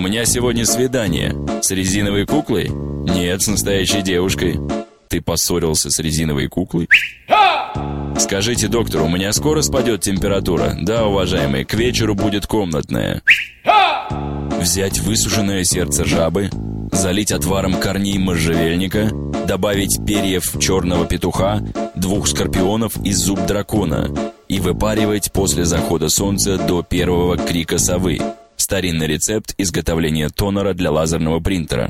меня сегодня свидание. С резиновой куклой? Нет, с настоящей девушкой. Ты поссорился с резиновой куклой? Скажите, доктор, у меня скоро спадет температура? Да, уважаемый, к вечеру будет комнатная. Взять высушенное сердце жабы, залить отваром корней можжевельника, добавить перьев черного петуха, двух скорпионов и зуб дракона и выпаривать после захода солнца до первого крика совы. Старинный рецепт изготовления тонера для лазерного принтера.